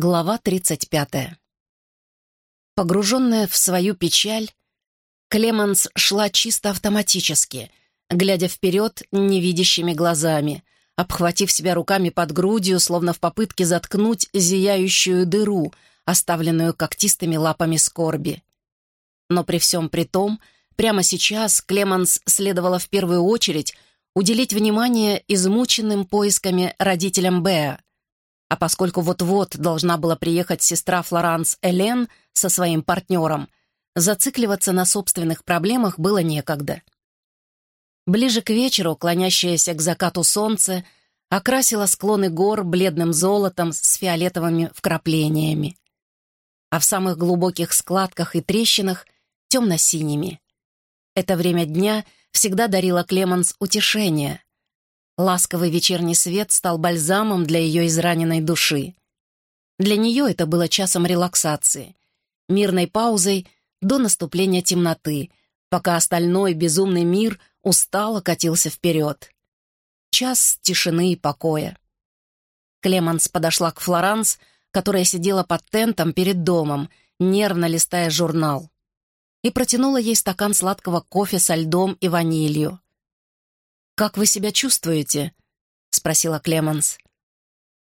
Глава 35. Погруженная в свою печаль, Клеменс шла чисто автоматически, глядя вперед невидящими глазами, обхватив себя руками под грудью, словно в попытке заткнуть зияющую дыру, оставленную когтистыми лапами скорби. Но при всем при том, прямо сейчас Клеменс следовало в первую очередь уделить внимание измученным поисками родителям Беа, а поскольку вот-вот должна была приехать сестра Флоранс Элен со своим партнером, зацикливаться на собственных проблемах было некогда. Ближе к вечеру, клонящееся к закату солнце, окрасило склоны гор бледным золотом с фиолетовыми вкраплениями, а в самых глубоких складках и трещинах — темно-синими. Это время дня всегда дарило Клеменс утешение — Ласковый вечерний свет стал бальзамом для ее израненной души. Для нее это было часом релаксации, мирной паузой до наступления темноты, пока остальной безумный мир устало катился вперед. Час тишины и покоя. Клеманс подошла к Флоранс, которая сидела под тентом перед домом, нервно листая журнал, и протянула ей стакан сладкого кофе со льдом и ванилью. «Как вы себя чувствуете?» — спросила Клеменс.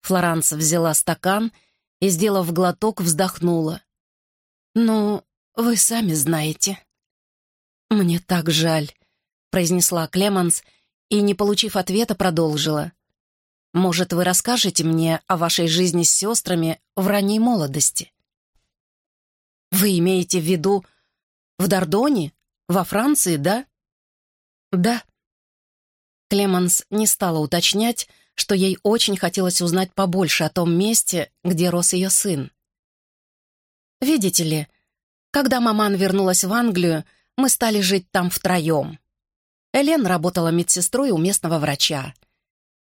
Флоранс взяла стакан и, сделав глоток, вздохнула. «Ну, вы сами знаете». «Мне так жаль», — произнесла Клеменс и, не получив ответа, продолжила. «Может, вы расскажете мне о вашей жизни с сестрами в ранней молодости?» «Вы имеете в виду в Дордоне, во Франции, да?» «Да», Клеманс не стала уточнять, что ей очень хотелось узнать побольше о том месте, где рос ее сын. «Видите ли, когда маман вернулась в Англию, мы стали жить там втроем. Элен работала медсестрой у местного врача.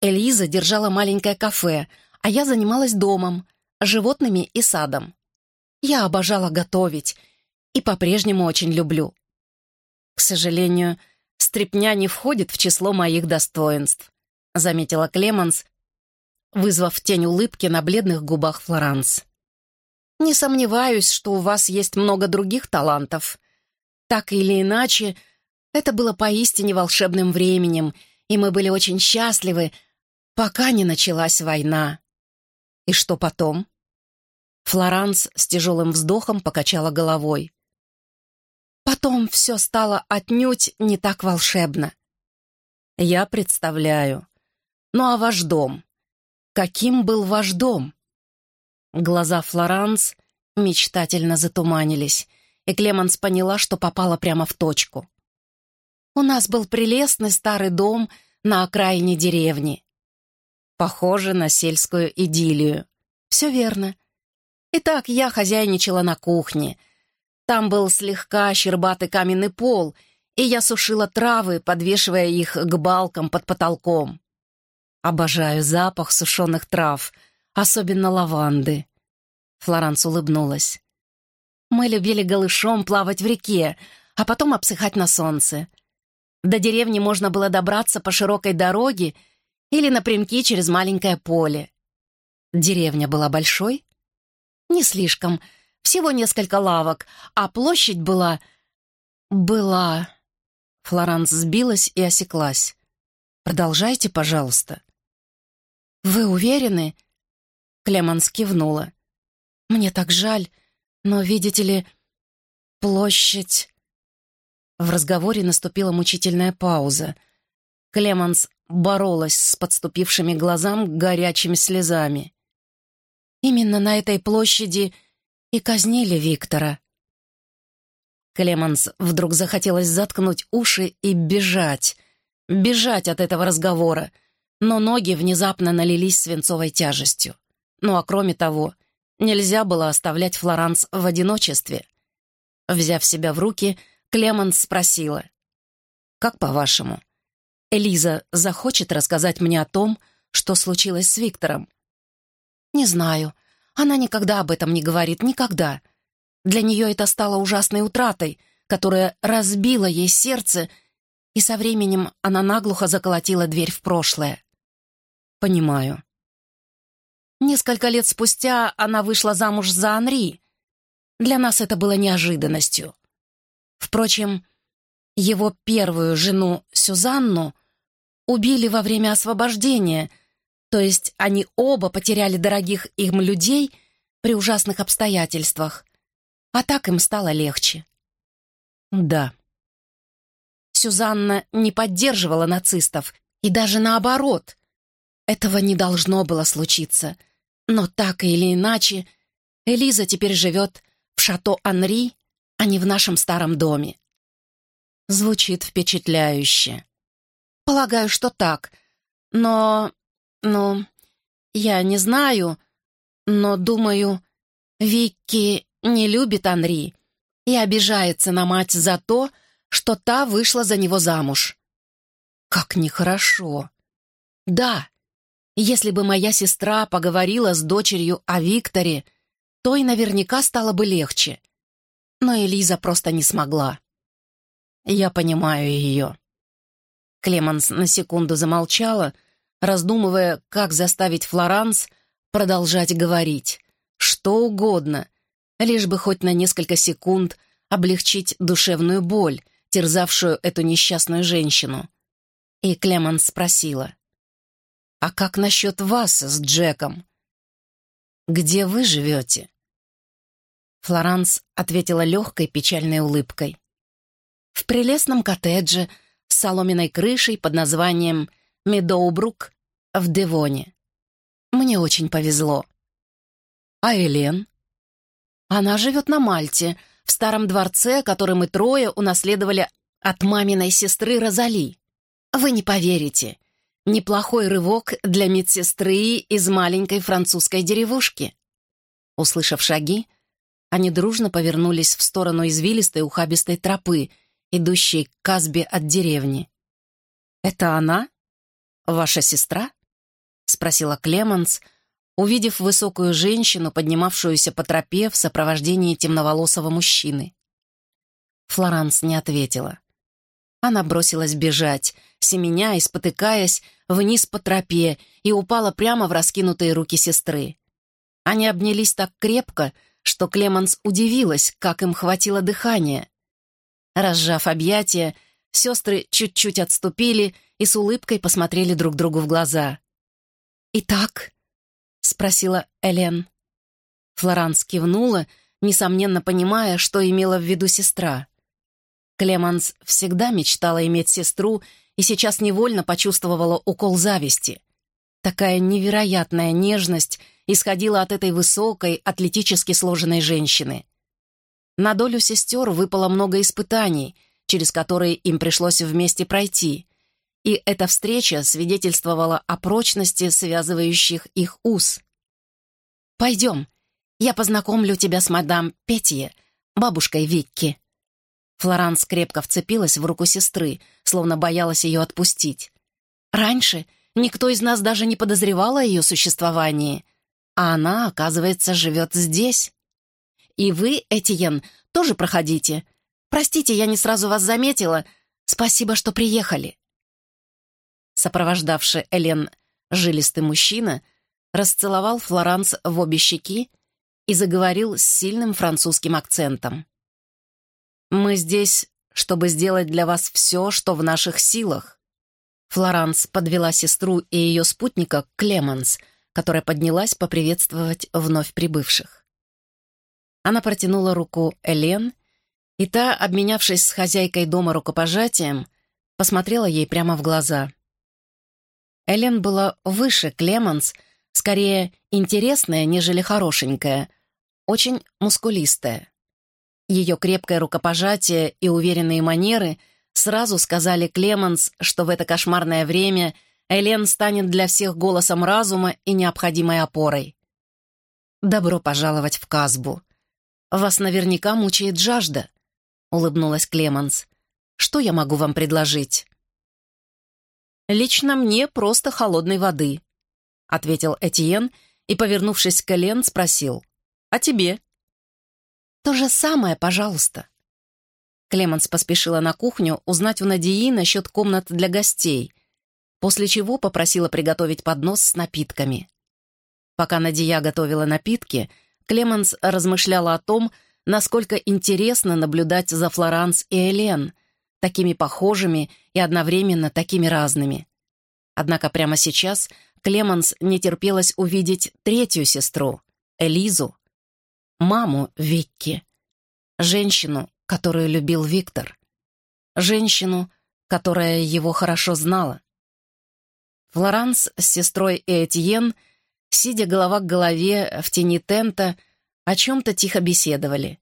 Элиза держала маленькое кафе, а я занималась домом, животными и садом. Я обожала готовить и по-прежнему очень люблю. К сожалению, стрепня не входит в число моих достоинств», — заметила Клеманс, вызвав тень улыбки на бледных губах Флоранс. «Не сомневаюсь, что у вас есть много других талантов. Так или иначе, это было поистине волшебным временем, и мы были очень счастливы, пока не началась война. И что потом?» Флоранс с тяжелым вздохом покачала головой. Потом все стало отнюдь не так волшебно. Я представляю. Ну а ваш дом? Каким был ваш дом? Глаза Флоранс мечтательно затуманились, и Клеманс поняла, что попала прямо в точку. У нас был прелестный старый дом на окраине деревни. Похоже на сельскую идиллию. Все верно. Итак, я хозяйничала на кухне — там был слегка щербатый каменный пол, и я сушила травы, подвешивая их к балкам под потолком. Обожаю запах сушеных трав, особенно лаванды. Флоранс улыбнулась. Мы любили голышом плавать в реке, а потом обсыхать на солнце. До деревни можно было добраться по широкой дороге или напрямки через маленькое поле. Деревня была большой? Не слишком, всего несколько лавок, а площадь была... была... Флоранс сбилась и осеклась. «Продолжайте, пожалуйста». «Вы уверены?» Клеманс кивнула. «Мне так жаль, но, видите ли, площадь...» В разговоре наступила мучительная пауза. Клеманс боролась с подступившими глазам горячими слезами. «Именно на этой площади и казнили Виктора. Клеманс вдруг захотелось заткнуть уши и бежать, бежать от этого разговора, но ноги внезапно налились свинцовой тяжестью. Ну а кроме того, нельзя было оставлять Флоранс в одиночестве. Взяв себя в руки, Клеманс спросила. «Как по-вашему, Элиза захочет рассказать мне о том, что случилось с Виктором?» «Не знаю», она никогда об этом не говорит, никогда. Для нее это стало ужасной утратой, которая разбила ей сердце, и со временем она наглухо заколотила дверь в прошлое. Понимаю. Несколько лет спустя она вышла замуж за Анри. Для нас это было неожиданностью. Впрочем, его первую жену Сюзанну убили во время освобождения, то есть они оба потеряли дорогих им людей при ужасных обстоятельствах, а так им стало легче. Да. Сюзанна не поддерживала нацистов, и даже наоборот. Этого не должно было случиться. Но так или иначе, Элиза теперь живет в шато Анри, а не в нашем старом доме. Звучит впечатляюще. Полагаю, что так. Но... ну... Я не знаю, но, думаю, Викки не любит Анри и обижается на мать за то, что та вышла за него замуж. Как нехорошо. Да, если бы моя сестра поговорила с дочерью о Викторе, то и наверняка стало бы легче. Но Элиза просто не смогла. Я понимаю ее. Клеманс на секунду замолчала, раздумывая, как заставить Флоранс продолжать говорить. Что угодно, лишь бы хоть на несколько секунд облегчить душевную боль, терзавшую эту несчастную женщину. И Клеманс спросила, «А как насчет вас с Джеком? Где вы живете?» Флоранс ответила легкой печальной улыбкой. «В прелестном коттедже с соломенной крышей под названием Медоубрук в Девоне. Мне очень повезло. А Элен? Она живет на Мальте, в старом дворце, который мы трое унаследовали от маминой сестры Розали. Вы не поверите. Неплохой рывок для медсестры из маленькой французской деревушки. Услышав шаги, они дружно повернулись в сторону извилистой ухабистой тропы, идущей к Казбе от деревни. «Это она? Ваша сестра?» — спросила Клеманс, увидев высокую женщину, поднимавшуюся по тропе в сопровождении темноволосого мужчины. Флоранс не ответила. Она бросилась бежать, семеня и спотыкаясь, вниз по тропе и упала прямо в раскинутые руки сестры. Они обнялись так крепко, что Клеманс удивилась, как им хватило дыхания. Разжав объятия, сестры чуть-чуть отступили и с улыбкой посмотрели друг другу в глаза. «Итак?» — спросила Элен. Флоранс кивнула, несомненно понимая, что имела в виду сестра. Клеманс всегда мечтала иметь сестру и сейчас невольно почувствовала укол зависти. Такая невероятная нежность исходила от этой высокой, атлетически сложенной женщины. На долю сестер выпало много испытаний, через которые им пришлось вместе пройти, и эта встреча свидетельствовала о прочности связывающих их уз. «Пойдем, я познакомлю тебя с мадам Петье, бабушкой Викки». Флоранс крепко вцепилась в руку сестры, словно боялась ее отпустить. «Раньше никто из нас даже не подозревал о ее существовании, а она, оказывается, живет здесь. И вы, Этьен, тоже проходите. Простите, я не сразу вас заметила. Спасибо, что приехали». Сопровождавший Элен жилистый мужчина расцеловал Флоранс в обе щеки и заговорил с сильным французским акцентом. «Мы здесь, чтобы сделать для вас все, что в наших силах». Флоранс подвела сестру и ее спутника к Клеменс, которая поднялась поприветствовать вновь прибывших. Она протянула руку Элен, и та, обменявшись с хозяйкой дома рукопожатием, посмотрела ей прямо в глаза. Элен была выше Клеменс, скорее интересная, нежели хорошенькая, очень мускулистая. Ее крепкое рукопожатие и уверенные манеры сразу сказали Клеменс, что в это кошмарное время Элен станет для всех голосом разума и необходимой опорой. «Добро пожаловать в Казбу. Вас наверняка мучает жажда», — улыбнулась Клеменс. «Что я могу вам предложить?» «Лично мне просто холодной воды», — ответил Этьен и, повернувшись к Элен, спросил. «А тебе?» «То же самое, пожалуйста». Клеманс поспешила на кухню узнать у Надии насчет комнат для гостей, после чего попросила приготовить поднос с напитками. Пока Надия готовила напитки, Клеменс размышляла о том, насколько интересно наблюдать за Флоранс и Элен, такими похожими и одновременно такими разными. Однако прямо сейчас Клеменс не терпелось увидеть третью сестру, Элизу, маму Викки, женщину, которую любил Виктор, женщину, которая его хорошо знала. Флоранс с сестрой Этьен, сидя голова к голове в тени тента, о чем-то тихо беседовали.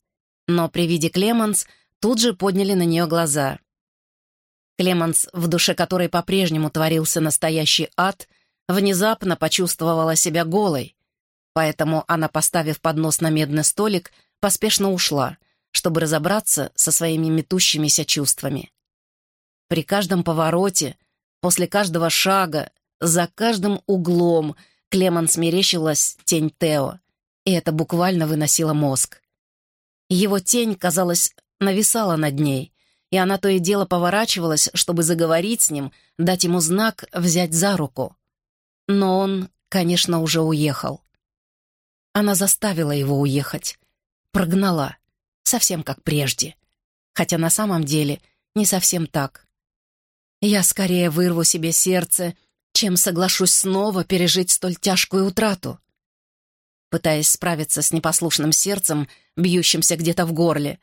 Но при виде Клеманс тут же подняли на нее глаза. Клеманс, в душе которой по-прежнему творился настоящий ад, внезапно почувствовала себя голой, поэтому она, поставив поднос на медный столик, поспешно ушла, чтобы разобраться со своими метущимися чувствами. При каждом повороте, после каждого шага, за каждым углом Клеманс мерещилась тень Тео, и это буквально выносило мозг. Его тень, казалось, нависала над ней, и она то и дело поворачивалась, чтобы заговорить с ним, дать ему знак взять за руку. Но он, конечно, уже уехал. Она заставила его уехать, прогнала, совсем как прежде. Хотя на самом деле не совсем так. Я скорее вырву себе сердце, чем соглашусь снова пережить столь тяжкую утрату. Пытаясь справиться с непослушным сердцем, бьющимся где-то в горле,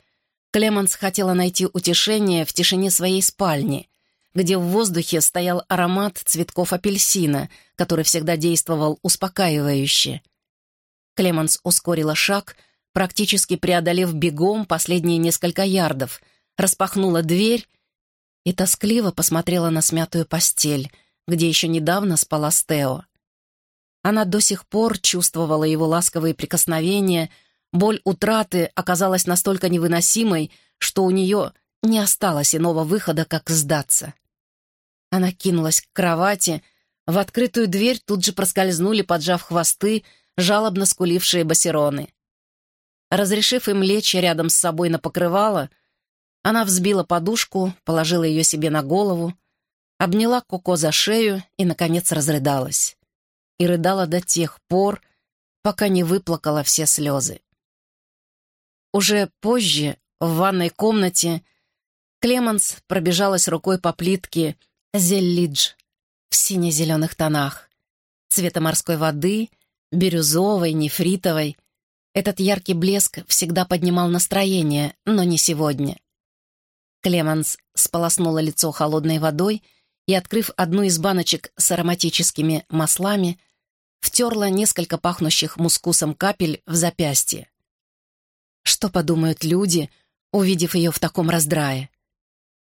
Клеманс хотела найти утешение в тишине своей спальни, где в воздухе стоял аромат цветков апельсина, который всегда действовал успокаивающе. Клеманс ускорила шаг, практически преодолев бегом последние несколько ярдов, распахнула дверь и тоскливо посмотрела на смятую постель, где еще недавно спала Стео. Она до сих пор чувствовала его ласковые прикосновения, боль утраты оказалась настолько невыносимой, что у нее не осталось иного выхода, как сдаться. Она кинулась к кровати, в открытую дверь тут же проскользнули, поджав хвосты, жалобно скулившие басероны. Разрешив им лечь рядом с собой на покрывало, она взбила подушку, положила ее себе на голову, обняла Коко за шею и, наконец, разрыдалась. И рыдала до тех пор, пока не выплакала все слезы. Уже позже, в ванной комнате, Клеманс пробежалась рукой по плитке «Зеллидж» в сине-зеленых тонах, цвета морской воды, бирюзовой, нефритовой. Этот яркий блеск всегда поднимал настроение, но не сегодня. Клеменс сполоснула лицо холодной водой и, открыв одну из баночек с ароматическими маслами, втерла несколько пахнущих мускусом капель в запястье. Что подумают люди, увидев ее в таком раздрае?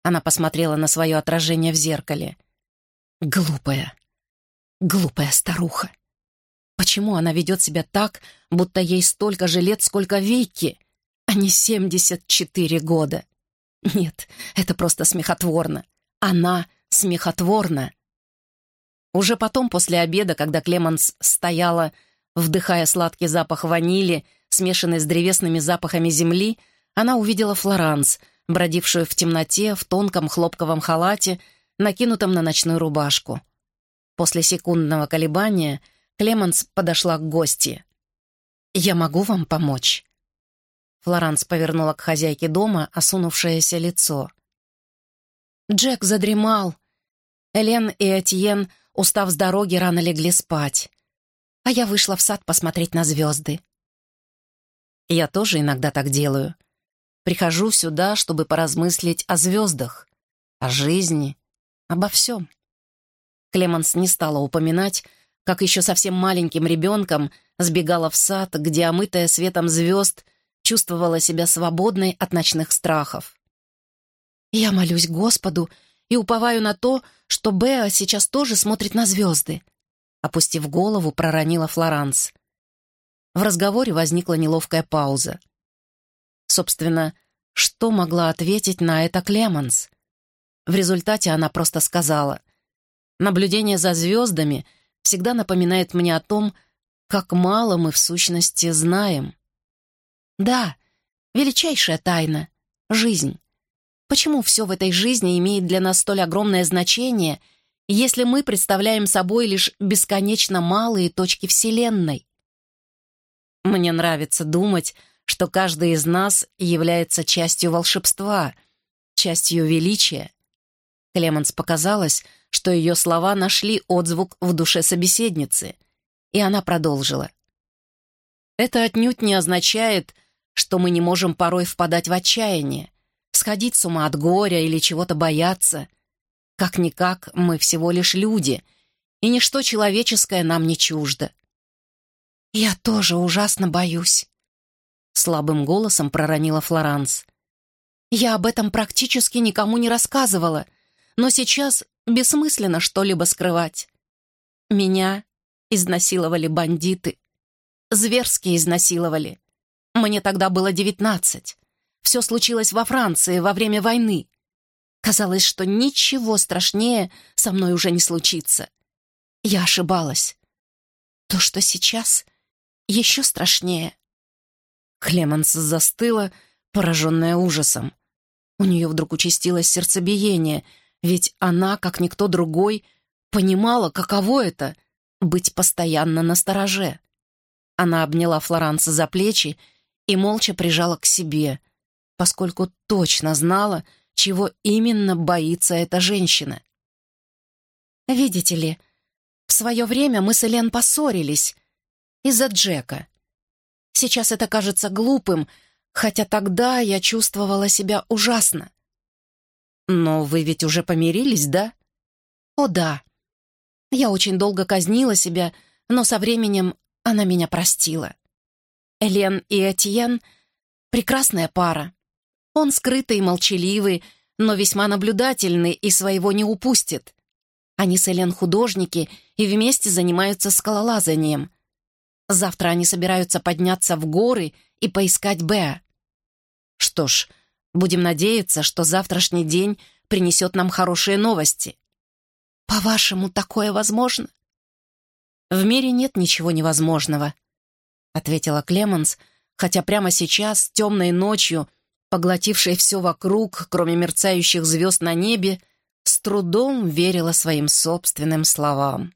Она посмотрела на свое отражение в зеркале. Глупая, глупая старуха. Почему она ведет себя так, будто ей столько же лет, сколько Вики, а не семьдесят четыре года? Нет, это просто смехотворно. Она смехотворна. Уже потом, после обеда, когда Клеманс стояла, вдыхая сладкий запах ванили, смешанный с древесными запахами земли, она увидела Флоранс, бродившую в темноте в тонком хлопковом халате, накинутом на ночную рубашку. После секундного колебания Клеманс подошла к гости. «Я могу вам помочь?» Флоранс повернула к хозяйке дома осунувшееся лицо. Джек задремал. Элен и Этьен, устав с дороги, рано легли спать. А я вышла в сад посмотреть на звезды. Я тоже иногда так делаю. Прихожу сюда, чтобы поразмыслить о звездах, о жизни, обо всем. Клеманс не стала упоминать, как еще совсем маленьким ребенком сбегала в сад, где, омытая светом звезд, чувствовала себя свободной от ночных страхов. «Я молюсь Господу и уповаю на то, что Беа сейчас тоже смотрит на звезды», опустив голову, проронила Флоранс. В разговоре возникла неловкая пауза. Собственно, что могла ответить на это Клеманс? В результате она просто сказала, «Наблюдение за звездами всегда напоминает мне о том, как мало мы в сущности знаем». Да, величайшая тайна — жизнь. Почему все в этой жизни имеет для нас столь огромное значение, если мы представляем собой лишь бесконечно малые точки Вселенной? Мне нравится думать, что каждый из нас является частью волшебства, частью величия. Клеменс показалось, что ее слова нашли отзвук в душе собеседницы, и она продолжила. «Это отнюдь не означает, что мы не можем порой впадать в отчаяние, сходить с ума от горя или чего-то бояться. Как-никак мы всего лишь люди, и ничто человеческое нам не чуждо. «Я тоже ужасно боюсь», — слабым голосом проронила Флоранс. «Я об этом практически никому не рассказывала, но сейчас бессмысленно что-либо скрывать. Меня изнасиловали бандиты. Зверски изнасиловали. Мне тогда было девятнадцать. Все случилось во Франции во время войны. Казалось, что ничего страшнее со мной уже не случится. Я ошибалась. То, что сейчас, еще страшнее. Клеменс застыла, пораженная ужасом. У нее вдруг участилось сердцебиение, ведь она, как никто другой, понимала, каково это — быть постоянно на стороже. Она обняла Флоранса за плечи и молча прижала к себе, поскольку точно знала, чего именно боится эта женщина. «Видите ли, в свое время мы с Элен поссорились из-за Джека. Сейчас это кажется глупым, хотя тогда я чувствовала себя ужасно. Но вы ведь уже помирились, да? О, да. Я очень долго казнила себя, но со временем она меня простила. Элен и Этьен — прекрасная пара. Он скрытый и молчаливый, но весьма наблюдательный и своего не упустит. Они с Элен художники и вместе занимаются скалолазанием. Завтра они собираются подняться в горы и поискать Беа. Что ж, будем надеяться, что завтрашний день принесет нам хорошие новости. По-вашему, такое возможно? В мире нет ничего невозможного, ответила Клеменс, хотя прямо сейчас, темной ночью, поглотившей все вокруг, кроме мерцающих звезд на небе, с трудом верила своим собственным словам.